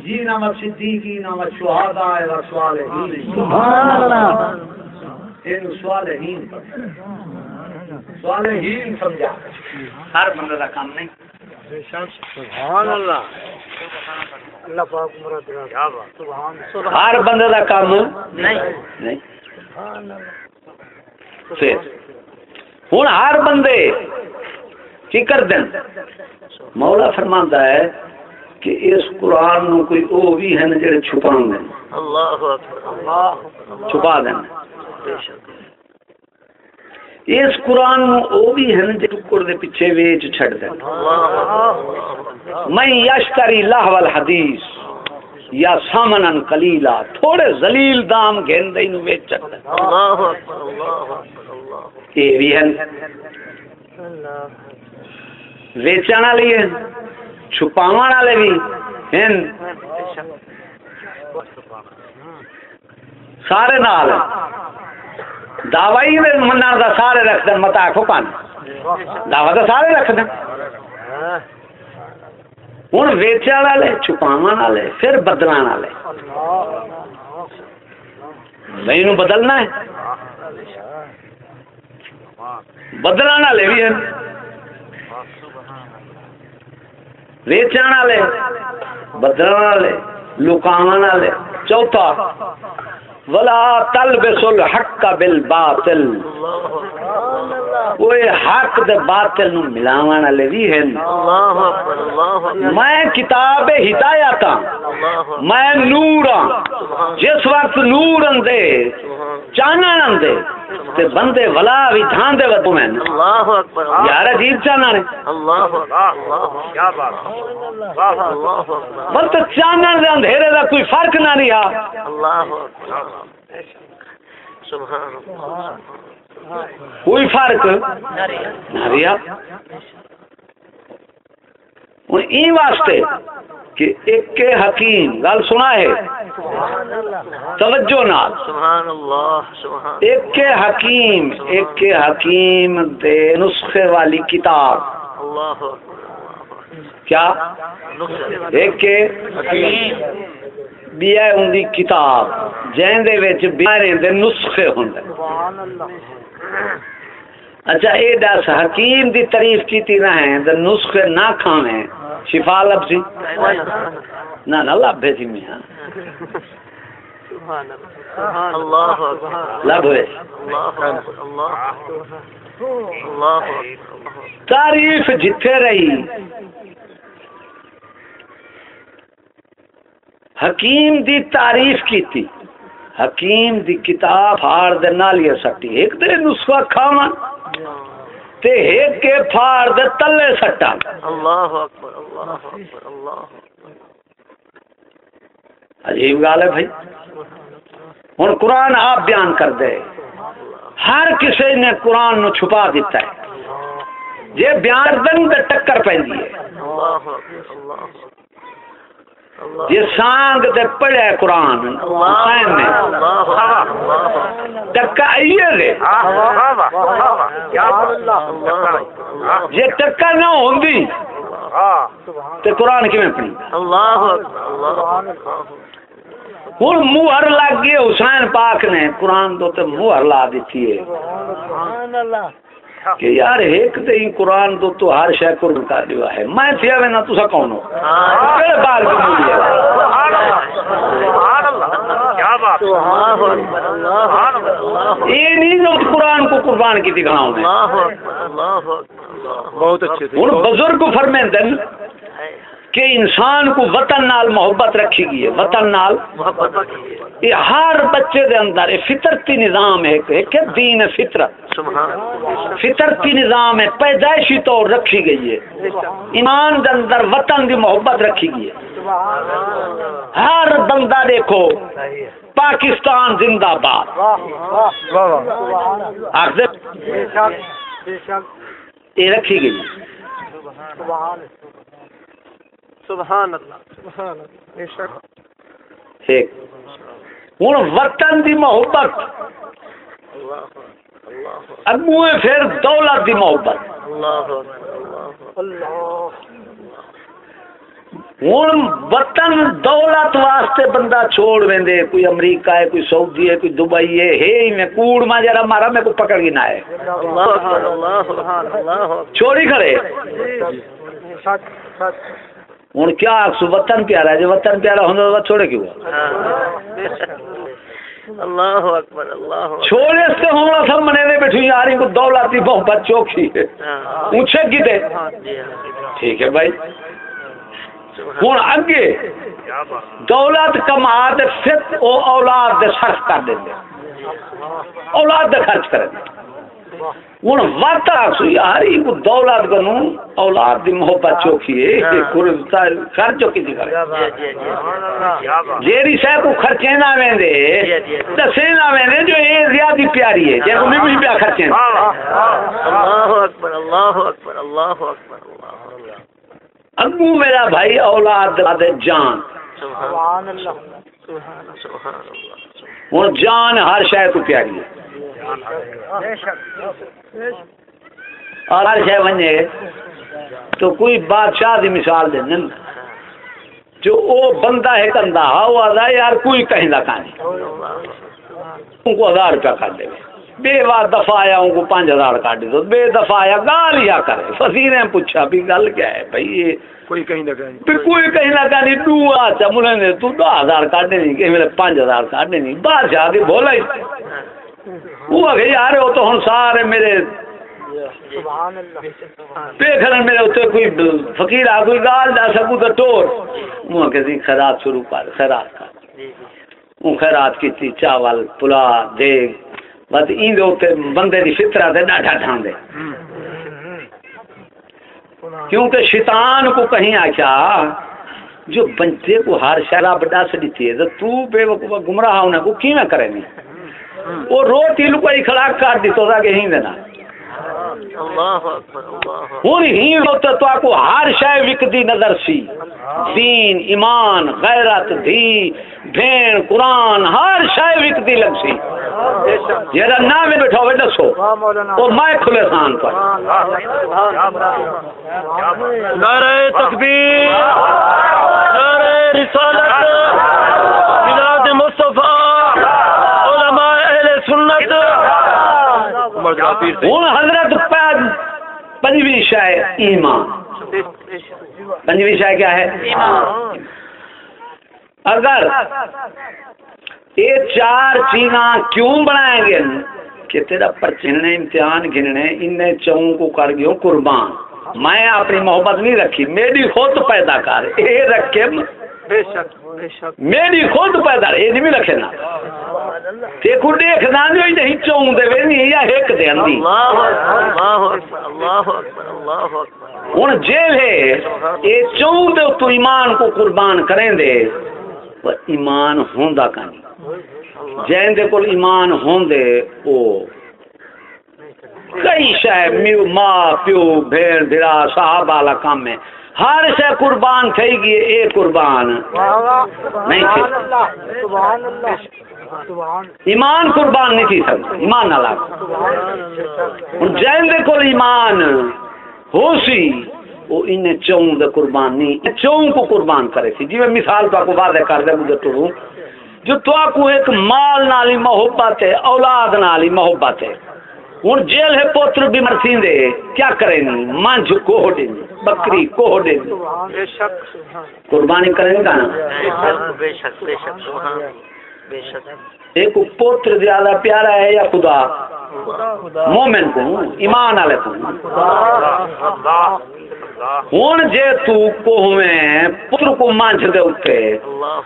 نبیین و صدیقین و صالحین۔ سبحان اللہ۔ ان صالحین صالحین سمجھا۔ ہر بندے کا کام نہیں۔ سبحان اللہ۔ اللہ پاک مراد کیا بات۔ سبحان ہر بندے کا کام نہیں۔ ہوں ہر بندے کی کر دیں مولا فرماندا ہے کہ اس قرآن نو کوئی او بھی ہیں جڑے چھپا دیں اللہ اللہ چھپا دیں اس قرآن نو او بھی ہیں جڑے ٹکر دے پیچھے ویچ چھڑ دیں اللہ میں یشتری لہو الحدیث یا سامنن قلیلا تھوڑے ذلیل دام گھندے نو ویچ چھڑ دیں اللہ اللہ اللہ یہ بھی ہیں اللہ ویچن والے ہیں چھپاون والے بھی ہیں سارے نال۔ دعوی دے دا سارے رکھ دیں متا کو کان دعوی دا سارے رکھ دیں ہن ویچن والے، چھپاون والے، پھر بدلان والے۔ نہیں بدلنا ہے۔ بدلان والے بھی ہیں ویچن والے بدلن والے لکاون والے چوتھا ولا تلبس الحق بالباطل وہ حق دے باطل نو ملاون والے بھی ہیں میں کتاب ہدایت ہاں میں نور ہاں جس وقت نور اندے چانن اندے تے بندے ولا بھی دھان دے ودو میں۔ اللہ اکبر۔ یار عجیب چانن ہے اللہ اکبر۔ کیا بات اللہ اکبر۔ بس تو چانن دے اندھیرے دا کوئی فرق نہ رہا اللہ اکبر۔ سبحان اللہ۔ کوئی فرق نہ رہا ہوں این واسطے کہ ایک کے حکیم گل سنا ہے۔ توجہ نال۔ سبحان اللہ سبحان ایک کے حکیم ایک کے حکیم دے نسخے والی کتاب۔ اللہ کیا؟ ایک کے بھی ہے ان دی کتاب۔ جہن دے وچ بیارے دے نسخے ہوندے اچھا اے دس حکیم دی تعریف کیتی نہ ہے تے نسخے نہ کھاویں۔ شفا لبسی نہ نہ لبے سی میاں لب اکبر تعریف جتھے رہی حکیم دی تعریف کیتی حکیم دی کتاب پھاڑ دے نالیے سٹی ایک دے نسخہ کھاون تے ایک کے پھاڑ دے تلے سٹا۔ اللہ اکبر اللہ اکبر اللہ عجیب گال ہے بھائی۔ ہن قرآن آپ بیان کر دے۔ ہر کسی نے قرآن نو چھپا دیتا ہے۔ جے بیان دن تے ٹکر پیندی ہے۔ اللہ اکبر اللہ جے سانگ تے پڑھے قرآن حسین نے. ٹکا آئیے دے. جے ٹکر نہ ہوندی تے قرآن پڑھی؟ اللہ. ہن موہر لگ گئی حسین پاک نے قرآن تو تے موہر لا دیتی ہے۔ کہ یار ایک تے ہی قرآن تو تو ہر شے قرب کر دیا ہے۔ میں تھیا میں نہ تسا کون ہو؟ کہڑے بال کو مل گیا؟ یہ نہیں جو قرآن کو قربان کی دکھاؤں میں بہت اچھے ہوں بزرگ فرمیندن کہ انسان کو وطن نال محبت رکھی گئی ہے وطن نال۔ محبت یہ ہر بچے دے اندر یہ فطرتی نظام ہے کہ کہ دین فطرت۔ فطرتی نظام ہے پیدائشی طور رکھی گئی ہے۔ ایمان دے اندر وطن دی محبت رکھی گئی ہے۔ ہر بندہ دیکھو پاکستان زندہ باد۔ یہ رکھی گئی۔ سبحان اللہ. ٹھیک. ہوں وطن دی محبت. اگو پھر دولت دی محبت. اللہ اللہ. ہوں وطن دولت واسطے بندہ چھوڑ ویندے. کوئی امریکہ ہے کوئی سعودی ہے کوئی دبئی ہے ہے ہی میں کوڑ ماں جرا مارا میں کو پکڑ گی نہ ہے چھوڑی کھڑے. سچ سچ. ہوں کیا آخسو وطن پیارا جو وطن پیارا تو چھوڑے کیوں؟ اللہ اکبر اللہ چھوڑے سے ہونا سب منے دے بیٹھی یاری کو دولتی محبت چوکھی ہے۔ ہاں۔ اونچے کی تے؟ جی ہاں۔ ٹھیک ہے بھائی۔ ہوں اگے دولت کما تے او اولاد دے صرف کر دیں اولاد دے خرچ کریں ہوں وقت یہ کو دولت کنو اولاد دی محبت چوکھی ہے کر- خرچ چوکی دی کرے جی جی جی۔ جیڑی شے کو خرچے نہ ویندے دسے نہ ویندے جو اے زیادہ پیاری ہے جے کو نہیں پیا خرچے اللہ اکبر اللہ اکبر اللہ اکبر اللہ اکبر۔ اگو میرا بھائی اولاد دے جان۔ سبحان اللہ سبحان سبحان اللہ۔ ہوں جان ہر شے کو پیاری ہے۔ اور ہر شے ونجے تو کوئی بادشاہ دی مثال دے نن۔ جو او بندہ ہے کندا وہ آدھا یار کوئی کہیں دا کہانی ان کو ہزار روپیہ کر دے۔ بے بار دفعہ آیا ان کو پانچ ہزار کاٹ دو بے دفعہ آیا گال یا کرے۔ فصیر نے پوچھا بھی گل کیا ہے بھائی یہ۔ کوئی کہیں نہ کہیں پھر کوئی کہیں نہ کہانی دو آچا ملے نے تو دو ہزار کاٹنے نہیں کہ میرے پانچ ہزار کاٹنے نہیں بادشاہ کے بولا ہی وہ آگے یار وہ تو ہن سارے میرے سبحان اللہ پیکھن میرے اتنے کوئی فقیر آ کوئی گال دا سکو تو ٹور۔ وہ کہ سی خیرات شروع کر خیرات کر۔ وہ خیرات کی چاول پلا دیگ بس این دے اتنے بندے دی فطرت ہے ڈاڈا ڈھاندے کیونکہ شیطان کو کہیں آکھیا جو بندے کو ہر بڑا سے دیتی ہے تو بے وقوع گمراہ ہونا کو کی نہ کرے نہیں وہ روٹی لکائی کھڑا کر دی تو کہ ہی دینا۔ ہوں ہی تو تو کو ہر شے وکدی نظر سی۔ دین ایمان غیرت دھی بھین قرآن ہر شے وکدی لگ سی۔ جہاں نام میں بیٹھا ہوئے دسو وہ میں کھلے سان پر۔ نعرہ تکبیر نعرہ رسالت۔ ہوں حضرت پہ- پنجویں شے ایمان۔ پنجویں شے کیا ہے؟ اگر یہ چار چیزاں کیوں بنائیں گے؟ کہ تیرا پرچنے امتحان گننے ان چون کو کر گیوں قربان۔ میں اپنی محبت نہیں رکھی، میری خود پیدا کر۔ یہ رکھے بے شک بے شک میری خود پیدا یہ نہیں رکھے نا دیکھو دیکھنا جو ہی نہیں چون دے وے نہیں یا ایک دے اندی اللہ اکبر اللہ اکبر اللہ اکبر ہوں جیل ہے یہ چون دے تو ایمان کو قربان کریں دے پر ایمان ہوندا نہیں جین دے کول ایمان ہوندے او۔ کئی شے ماں پیو بھیڑ بھرا صاحب والا کام ہے۔ ہر شے قربان تھئی گئی اے قربان۔ نہیں تھی۔ ایمان قربان نہیں تھی سکتا ایمان نہ لاگ جین دے کول ایمان ہو سی وہ انہیں چون دے قربان نہیں۔ چون کو قربان کرے سی۔ جی میں مثال تو کو واضح کر دے، مجھے تو جو تو کو ایک مال نالی محبت ہے، اولاد نالی محبت ہے۔ ہوں جیل ہے پوتر بھی مرسی دے کیا کریں گی منج کوہ دیں بکری کوہ دیں قربانی کریں گا نا بے شک بے شک سبحان بے شک۔ ایک پوتر زیادہ پیارا ہے یا خدا؟ مومن کو ایمان والے کو ہوں جے تو پتر کو مانچ دے اٹھے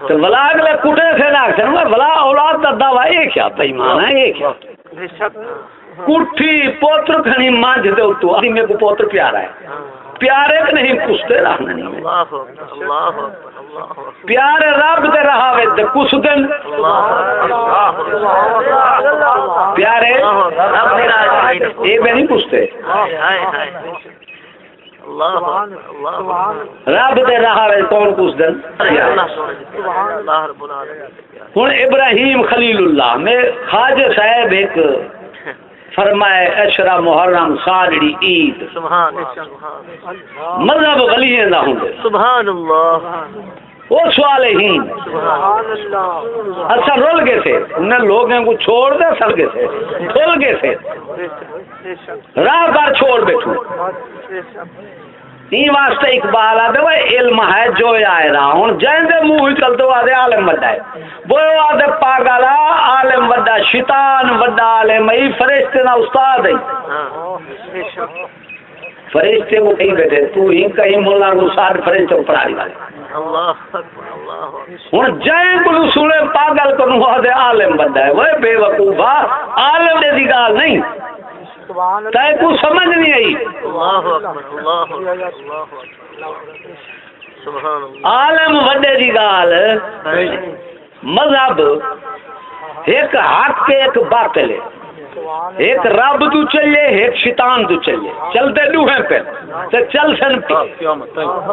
تو بلا اگلے کٹے سے نہ کروں بلا اولاد دا دعویٰ یہ کیا بےمان ہے یہ کیا بے شک۔ کٹھی پوتر کھنی مانج دے تو ابھی میرے کو پوتر پیارا ہے۔ پیارے کہ نہیں کستے رہنا نہیں۔ میں پیارے رب دے رہا وے تے کس دن؟ پیارے یہ میں نہیں پوچھتے رب دے رہا وے کون کس دن؟ ہوں ابراہیم خلیل اللہ میں خواجہ صاحب ایک فرمائے اشرا محرم ساڑی عید۔ سبحان مذہب نہ ہوں سبحان اللہ. وہ سوال ہی اچھا رول گئے تھے۔ انہیں لوگوں کو چھوڑ دے سل گئے تھے۔ گئے تھے۔ راہ بار چھوڑ بیٹھو۔ این واسطے اقبال آدھے وہ علم ہے جو آئے رہا۔ ہوں جائیں دے منہ ہی چلتے آدھے عالم وڈا ہے۔ وہ آدھے پاگل عالم وڈا شیطان وڈا عالم ای فرشتے نہ استاد ہے۔ فرشتے کو کہیں بیٹھے تو ہی کہیں مولا کو ساتھ فرشتے کو پڑھاری والے ہوں جائیں کو سنے پاگل کو آدھے عالم وڈا ہے۔ وہ بے وقوفا عالم دے دی گال نہیں۔ تے کو سمجھ نہیں آئی۔ اللہ اکبر اللہ اکبر اللہ اکبر۔ سبحان اللہ۔ عالم وڈے دی گال۔ مذہب ایک حق کے ایک باطل ہے ایک رب تو چلے ایک شیطان تو چلے۔ چلتے دوہیں پہ۔ تو چل سن پہ۔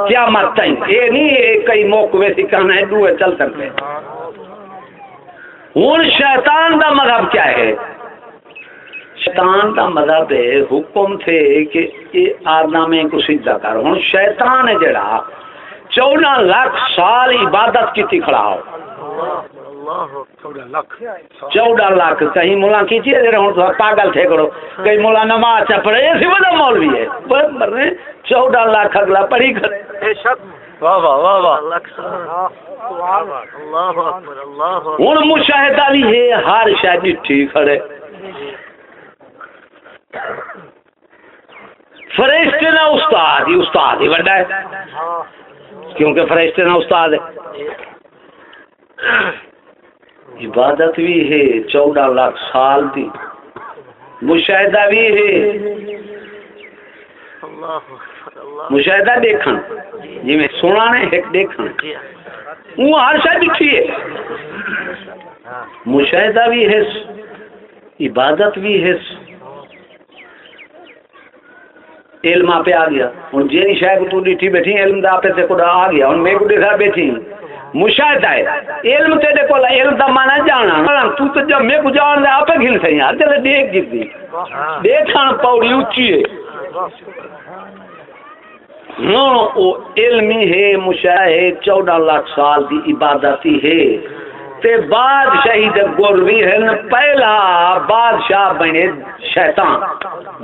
کیا مت تائیں۔ یہ نہیں ہے کئی موقع ویسی کہنا ہے دوہیں چل سن پہ۔ ہوں شیطان دا مذہب کیا ہے؟ شیطان دا مذہب ہے حکم تھے کہ یہ آدمی کو سیدھا کر۔ ہوں شیطان ہے جڑا چودہ لاکھ سال عبادت کی کھڑا ہو۔ چودہ لاکھ کہیں مولا کیجیے پاگل تھے کرو۔ کہیں مولا نماز چا پڑھے ایسی وجہ مولوی ہے۔ چودہ لاکھ اگلا پڑھی کرے واہ واہ واہ واہ۔ ہوں مشاہدہ بھی ہے ہر شاید ٹھیک کھڑے۔ فرشتے نہ استاد ہی استاد ہی بڑا ہے۔ کیونکہ فرشتے نہ استاد ہے۔ عبادت بھی ہے، چودہ لاکھ سال دی۔ مشاہدہ بھی ہے۔ مشاہدہ دیکھن۔ جی میں سونا نے ایک دیکھن۔ وہ ہر شاید ڈٹھی ہے۔ مشاہدہ بھی ہے۔ عبادت بھی ہے۔ علم آپ آ گیا۔ ہوں جی شاید تو ڈٹھی بیٹھی، علم دا آپ سے کوئی آ گیا۔ ہوں میں کو دیکھا بیٹھی۔ مشاہدہ ہے۔ علم تیرے کو علم دا مانا جانا۔ مطلب تو تو جب میں کو جان دے آپ گھن سے یار چلے دیکھ گی دیکھان پوڑی اچھی ہے۔ ہاں وہ علمی ہے مشاہد چودہ لاکھ سال دی عبادتی ہے۔ تے بادشاہی دے گروی ہے پہلا بادشاہ بنے شیطان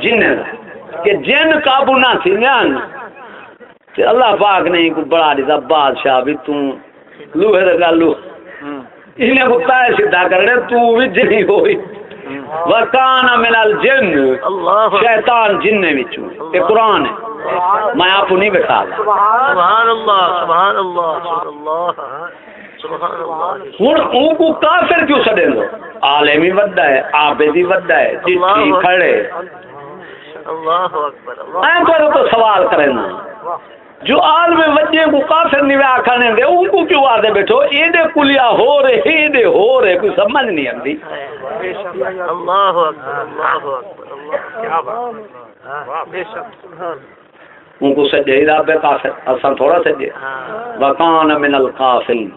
جن دا۔ کہ جن قابو نہ تھی نیان تے اللہ پاک نے کو بڑا دیتا بادشاہ بھی تم لوہے دا گالو۔ انہیں کو تائے سیدھا کرنے تو بھی جنی ہوئی۔ وکانا من الجن۔ شیطان جن نے وچوں یہ قرآن ہے۔ میں آپ نہیں بٹھا سبحان اللہ سبحان اللہ سبحان اللہ۔ سبحان اللہ۔ ہوں ان کو کافر کیوں سڈے دو عالمی وڈا ہے آبدی وڈا ہے چٹھی کھڑے اللہ اکبر اللہ میں تو سوال کرے نا جو عالم وجے کو کافر نہیں آکھانے دے ان کو کیوں آدھے بیٹھو یہ دے کلیا ہو رہے یہ دے ہو رہے کوئی سمجھ نہیں آتی۔ اللہ اکبر اللہ اکبر اللہ کیا بات بے شک ان کو سجے ہی رابے کافر اصلا تھوڑا سجے وکان من القافرین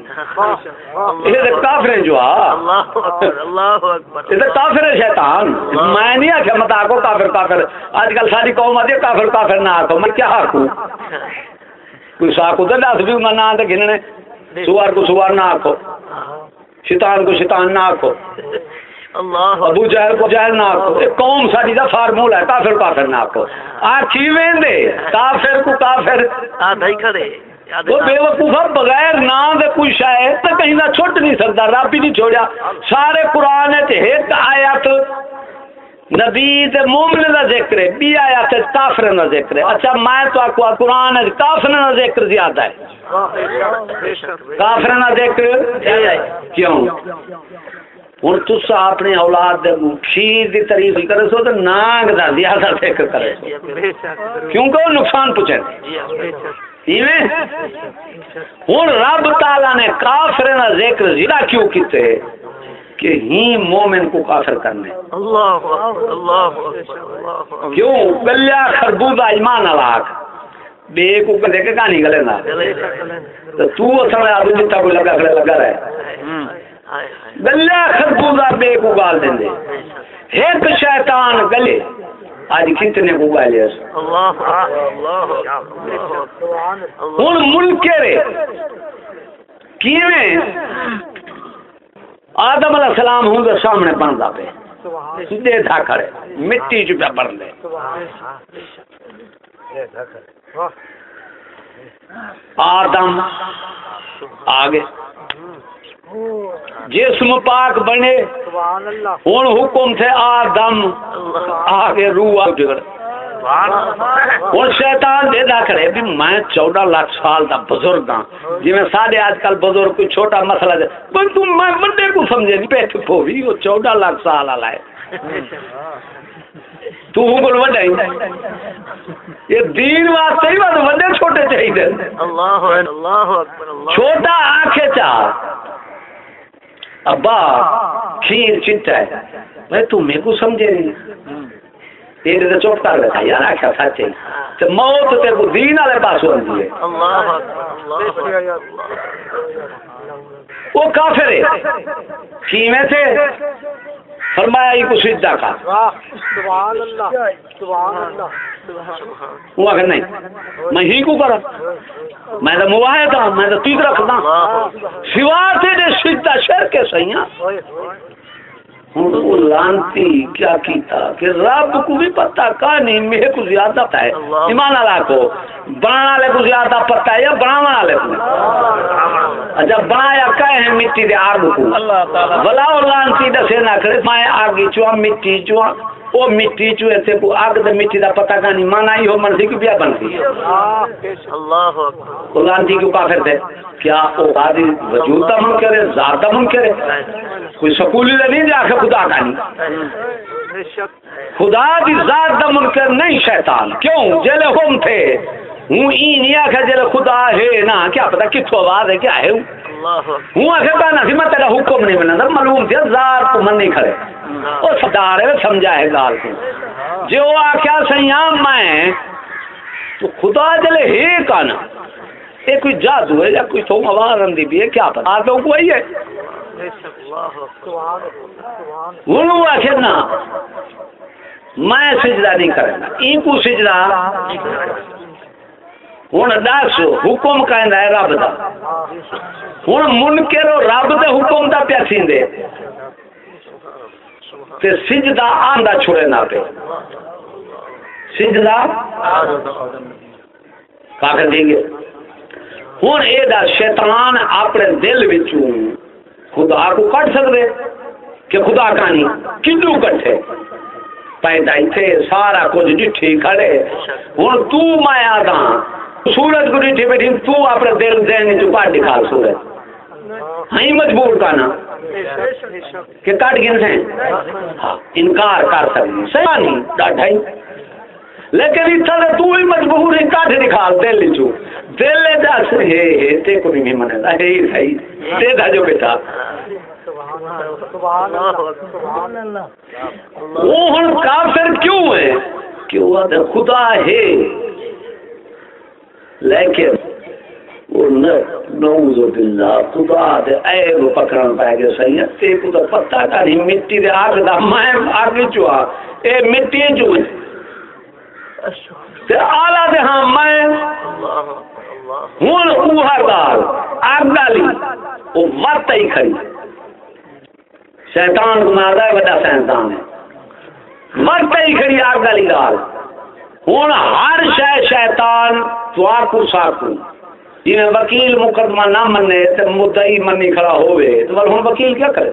یہ دے کافر ہیں جو آ اللہ اکبر اللہ اکبر۔ یہ کافر ہے شیطان۔ میں نہیں آخیا مت آکو کافر کافر۔ آج کل ساری قوم ہے کافر کافر نہ آکو میں کیا آکوں کوئی ساکو تو دس بھی انہوں نہ گننے سوار کو سوار نہ آکو شیطان کو شیطان نہ آکو اللہ ابو جہل کو جہل نہ آکو۔ ایک قوم ساری دا فارمولا ہے کافر کافر نہ آکو۔ ویندے؟ کافر کو کافر۔ آدھا ہی کھڑے۔ وہ بے وقوفا بغیر نام دے کوئی شاید تو کہیں نہ چھوٹ نہیں سکتا رب ہی نہیں چھوڑیا۔ سارے قرآن تے ایک آیت۔ نبی تے مومن دا ذکر ہے بی آیت تے کافر دا ذکر ہے۔ اچھا میں تو آکو قرآن ہے کافر دا ذکر زیادہ ہے۔ کافر دا ذکر کیوں؟ ہوں تسا اپنے اولاد کھیر دی تعریف کرے سو تو ناگ دا زیادہ ذکر کرے سو۔ کیونکہ وہ نقصان پہنچے۔ ہوں رب تعالی نے کافر کا ذکر ضلع کیوں کیتے؟ کہ ہی مومن کو کافر کرنے۔ اللہ اللہ کیوں؟ گلیا خربوزہ ایمان الاک بے کو کدے کے کہانی گلے نہ۔ تو اصل آدمی جتا کوئی لگا کھڑے لگا رہے۔ ہائے گلیا خربوزہ بے کو گال دیں دے ایک شیطان گلے۔ آج کتنے کو گالے ہوں منکرے کیویں؟ آدم علیہ السلام ہوں تو سامنے بنتا پہ سیدھے تھا کھڑے۔ مٹی چ پہ بن دے۔ آدم آگے۔ جسم پاک بنے۔ ہوں حکم تھے آدم۔ آگے روح ہوں شیطان دے دا کرے بھی میں چودہ لاکھ سال دا بزرگ ہاں۔ جی میں سارے آج کل بزرگ کوئی چھوٹا مسئلہ دے۔ پر تم میں بندے کو سمجھے نہیں بھی وہ چودہ لاکھ سال والا ہے۔ تو بول وڈا ہی یہ دین واسطے ہی بات وڈے چھوٹے چاہیے اللہ اللہ اکبر اللہ چھوٹا آنکھیں چاہ۔ ابا کھیر چنتا ہے۔ میں تو میرے کو سمجھے نہیں۔ تیرے تو چوٹ کر رہا یار آخیا سچ ہے تو موت تے کو دین والے پاس ہوتی ہے۔ اللہ اکبر اللہ وہ کافر ہے۔ کیویں سے فرمایا یہ کو سجدہ کا سبحان اللہ سبحان اللہ وہ آخر نہیں، میں ہی کو کرا میں تو مواہ ہاں، تھا میں تو تیت رکھتا ہاں۔ سوا تیرے سجدہ شر کے سیاں لانتی کیا کیتا؟ کہ رب کو بھی پتا کا نہیں میرے کو زیادہ پتا ہے۔ ایمان والا کو۔ بنانا والے کو زیادہ پتا ہے یا بناوا والے کو؟ اچھا بنایا کہ ہے مٹی دے آگ کو۔ بلا اور لانتی دسے نہ کرے چوا مٹی چوا وہ مٹی چو ایسے کو آگ دے مٹی دا پتا کا نہیں مانا ہی ہو منسی کی بیا بنتی ہے اللہ وہ لانتی کیوں کافر تھے کیا وہ قاضی وجود دا منکر ہے ذات دا منکر ہے کوئی سکولی دے نہیں جا کے خدا کا نہیں۔ خدا دی ذات دا منکر نہیں شیطان۔ کیوں؟ جلے ہم تھے۔ ہوں ای نہیں آخر جلے خدا ہے نا۔ کیا پتا کتوں آواز ہے کیا ہے؟ ہوں ہوں آخر سی میں تیرا حکم نہیں معلوم ذات کو من نہیں کھڑے وہ سدار ہے سمجھا ہے گال کو جو آخیا سیام میں تو خدا جلے ہے کانا یہ کوئی جادو ہے یا کوئی تو آواز اندی بھی ہے کیا پتا آدھوں کو ہی ہے ہوں آخر نا میں سجدہ نہیں کرنا این کو سجدہ ہوں دس حکم کہندا ہے رب دا ہوں منکر رب دے حکم دا پیا سیندے تے سجدہ آندا چھڑے نہ پہ سجدہ کا دیں گے ہوں اے دا شیطان اپنے دل وچوں خدا کو کٹ سکدے کہ خدا کہانی کنو کٹے پیدا تھے سارا کچھ ڈٹھی کھڑے ہوں تو میں آدھا سورج کو ڈٹھی بیٹھی تو اپنے دل دین جو کٹ نکال سورج۔ ہاں مجبور کا نا؟ کہ کٹ گن سے انکار کر سکتی صحیح نہیں ڈاٹا ہی جی۔ لیکن اتنا تو ہی مجبور ہے کٹ نکال دل چو دل دس ہے ہے، تے کو نہیں منے گا۔ ہے صحیح دے دا جو بیٹا۔ وہ ہن کافر کیوں ہے کیوں ہے خدا ہے۔ لیکن وہ نعوذ باللہ خدا دے عیب پکڑن پائے گے صحیح تے کو تو پتہ کا نہیں، مٹی دے آگ دا میں آگ چوا۔ اے مٹی جو ہے تے آلہ دے ہاں میں ہوں اوہا گال آگ ڈالی۔ وہ مرتا ہی کھڑی۔ شیطان کو ماردا ہے بڑا سائنسدان ہے۔ مرتا ہی کھڑی آگ ڈالی گال ہوں ہر شے شیطان توار کو ساکو جی وکیل مقدمہ نہ منے تو مدعی منی کھڑا ہوئے تو بل ہوں وکیل کیا کرے؟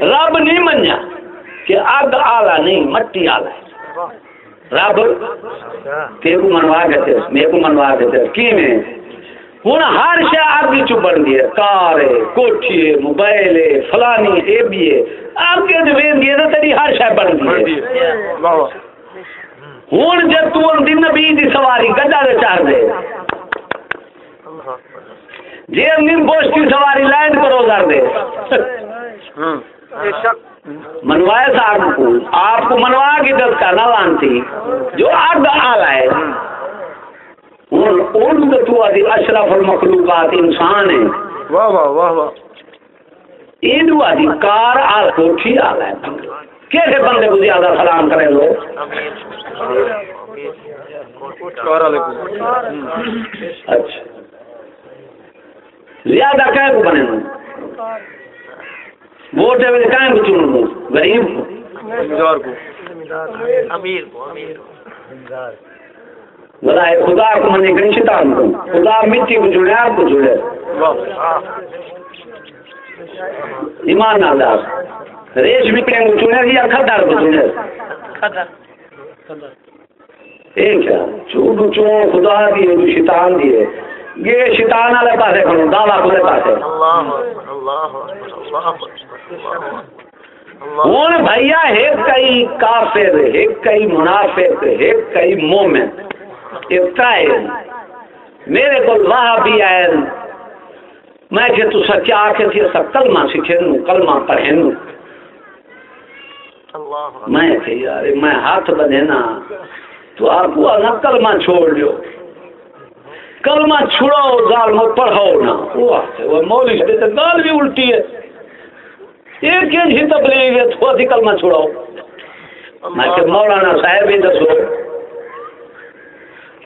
رب نہیں منیا کہ اگ آلہ نہیں، مٹی آلہ ہے۔ رب تیرے کو منوا کے تھے میرے کو منوا کے تھے۔ کی میں ہوں ہر شے اگ چ بن گئی کار ہے کوٹھی ہے موبائل ہے فلانی، اے بھی ہے اگ جو ویندی ہے تیری ہر شے بن گئی ہوں جب تو اندی نبی دی سواری گڈا دے چار دے۔ جی اندی بوش کی سواری لینڈ کرو کر دے۔ منوائے صاحب کو آپ کو منوا کی دس کا نہ لانتی جو اگ آلہ ہے۔ ان تو اشرف المخلوقات انسان ہے واہ واہ واہ واہ۔ کار آل کوٹھی آلا ہے۔ کیسے بندے کو زیادہ سلام کرے لو اچھا۔ زیادہ بنے ووٹ ہے غریب کو؟ امیر کو امیر کو۔ بلا ہے خدا کو منے گن شیطان کو۔ خدا مٹی کو کو ایمان ریش بھی کو چنے یا کھدار کو چنے چون خدا دیے شیطان دیے یہ شیطان والے پاسے کھڑو دعویٰ پاسے۔ ہوں بھیا ایک کئی کافر ایک کئی منافق ایک کئی مومن۔ میرے کو واہ بھی آئے میں کہ تو سچا آکے تھی سب کلمہ سکھے نو کلمہ پڑھے میں کہ یار میں ہاتھ بدھے نا تو آپ کو نہ کلمہ چھوڑ لو کلمہ چھڑاؤ گال میں پڑھاؤ نا. وہ مولوی سے تو گال بھی الٹی ہے. ایک ہی تبلیغ ہے تو اسی کلمہ چھڑاؤ میں کہ مولانا صاحب ہی دسو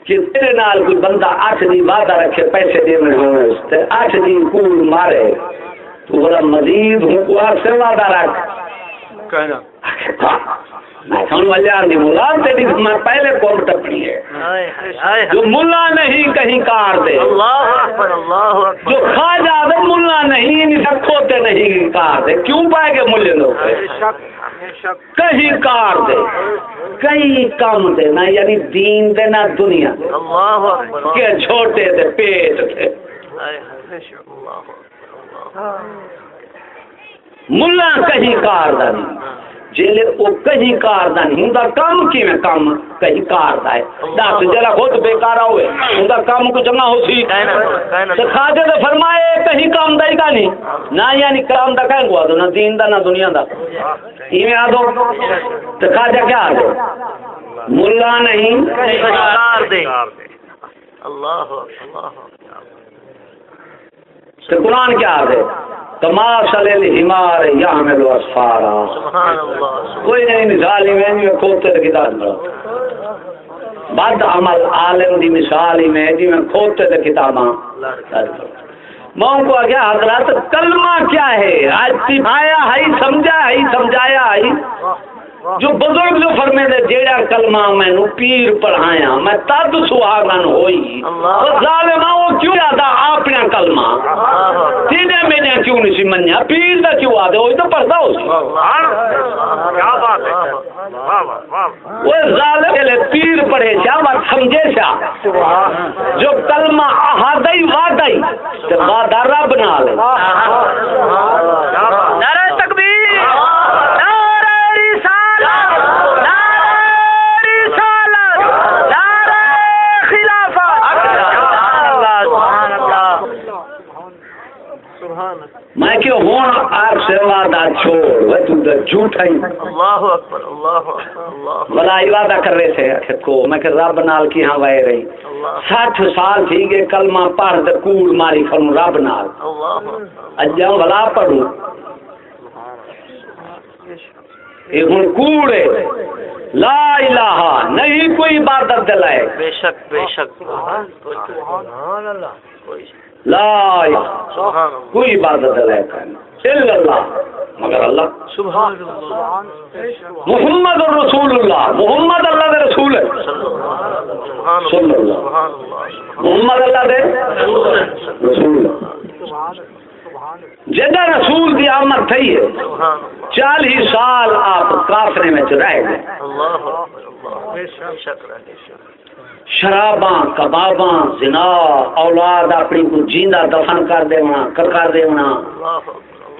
کہ تیرے نال کوئی بندہ آٹھ دی وعدہ رکھے پیسے دینے ہوئے اس تے آٹھ دی کول مارے تو بڑا مزید ہوں کو آپ سے وعدہ رکھ. کہنا میں ملا تیری پہلے ٹپڑی ہے۔ جو ملا نہیں کہیں کار دے۔ جو کھا ملا نہیں سب کھوتے نہیں کار دے۔ کیوں پائے گے ملے لوگ؟ کہیں کار دے۔ کام دے نہ یعنی دین دے نہ دنیا۔ کہ چھوٹے دے پیٹ دے۔ ملا کہیں کار دا نہیں جیلے او کہیں کار دا نہیں ہوندا کام کی میں کام؟ کہیں کار دا ہے۔ دس جلا خود بیکارا ہوئے ہوندا کام کو جمع ہو سی۔ تو خواجہ تو فرمائے کہیں کام دا ہی کا نہیں۔ نہ یعنی کام دا کہیں گوا دو نہ دین دا نہ دنیا دا۔ ایویں آ دو۔ تو خواجہ کیا آ دو؟ ملا نہیں۔ کار دے اللہ اللہ قرآن کیا آ دے؟ یحمل اسفارا. کوئی نہیں مثال ہی میں نہیں کھوتے تے کتاب بد عمل عالم دی مثال ہی میں جی میں کھوتے کتاباں ان کو آگیا حضرات کلمہ کیا ہے؟ آج ہے سمجھایا ہے جو بزرگ جو فرمے دے جیڑا کلمہ میں نو پیر پڑھایا میں تد سہاگن ہوئی۔ اللہ۔ وہ کیوں آدھا اپنا کلمہ؟ تینے میں نے کیوں نہیں سی منیا؟ پیر دا کیوں آدھے؟ ہوئی تو پڑھتا ہو سی۔ کیا بات ہے؟ واہ واہ واہ وہ ظالم کے لیے پیر پڑھے چا بات سمجھے چا جو کلمہ احادی وعدی تو وعدہ رب نہ لے نعرہ تکبیر نعرہ رسالت نعرہ رسالت نعرہ خلافت سبحان اللہ سبحان اللہ میں کہ ہون آپ سے وعدہ چھوڑ؟ وہ تو تو جھوٹا ہی اللہ اکبر اللہ اکبر اللہ بلا ہی وعدہ کر رہے تھے۔ آخر کو میں کہ رب نال کی ہاں رہی۔ سال تھی گئے کلمہ پڑھ کوڑ ماری کروں رب نال۔ اللہ۔ اکبر اجاں بلا پڑھوں۔ یہ ہن کوڑ ہے۔ لا الہ نہیں کوئی عبادت دلائے بے شک بے شک۔ سبحان اللہ لا سبحان اللہ کوئی عبادت دلائے الا اللہ مگر اللہ۔ سبحان اللہ محمد رسول اللہ محمد اللہ دے رسول ہے۔ سبحان اللہ اللہ سبحان اللہ۔ محمد اللہ دے رسول ہے۔ جدہ رسول کی آمد تھی ہے چالیس سال آپ کافرے میں رہ گئے۔ شراباں کباباں زنا اولاد اپنی کو جیندہ دفن کر دیونا کر دیونا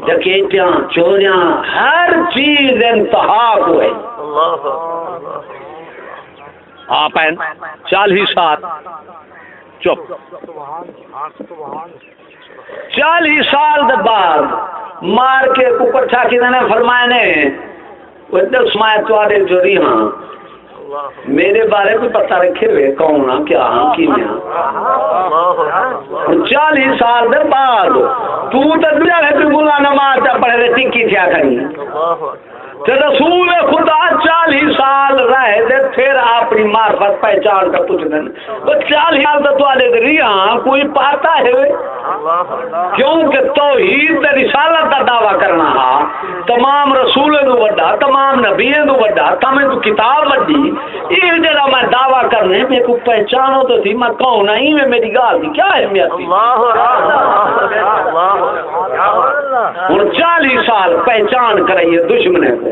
ڈکیتیاں چوریاں ہر چیز انتہا کو ہے اللہ۔ اکبر آپ چالیس سال۔ چپ۔ چالیس سال دے بعد مار کے کپٹھا کی نے فرمائے نے، وہ دس مائے تو آدھے جو رہی ہاں۔ میرے بارے کوئی پتہ رکھے ہوئے، کون ہاں کیا ہاں کی میں ہاں۔ اللہ چالیس سال دے بعد تو تو دنیا ہے، تو گلا نماز چا پڑھے ٹکی تھیا کری رسول خدا چالیس سال رہے دے پھر اپنی معرفت پہچان کا پوچھ دیں وہ چالیس سال تو والے ریاں کوئی پاتا ہے؟ کیونکہ توحید تے رسالت دا دعویٰ کرنا ہا تمام رسول نو وڈا تمام نبی نو وڈا تمہیں تو کتاب وڈی یہ جڑا میں دعویٰ کرنے میں کو پہچانو تو تھی میں کون ہی میں میری گال کی کیا اہمیت تھی ہن چالیس سال پہچان کرائیے دشمن کو۔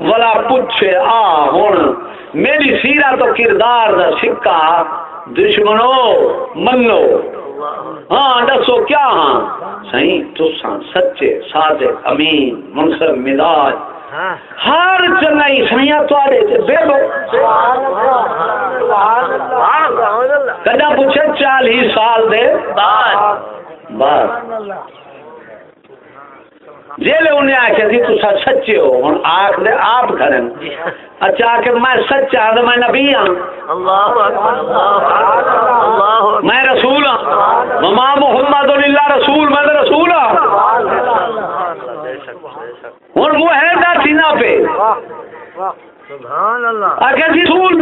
ولا پوچھے آ ہن میری سیرت تو کردار دا سکہ دشمنو منو۔ ہاں دسو کیا ہاں؟ صحیح تساں سچے صادق امین منصف مزاج۔ ہاں۔ ہر چنگائی سیاں تے بے لو کدا پوچھے چالیس سال دے بعد۔ جیلے انہیں آخیا جی سچے ہو ہن آخ دے آپ کھڑے اچھا آ کے میں سچا تو میں نبی ہاں۔ اللہ اللہ میں رسول ہاں۔ مما محمد اللہ رسول میں تو رسول ہاں۔ ہوں وہ ہے دا سینہ پہ۔ سبحان اللہ۔ آخر جی رسول دا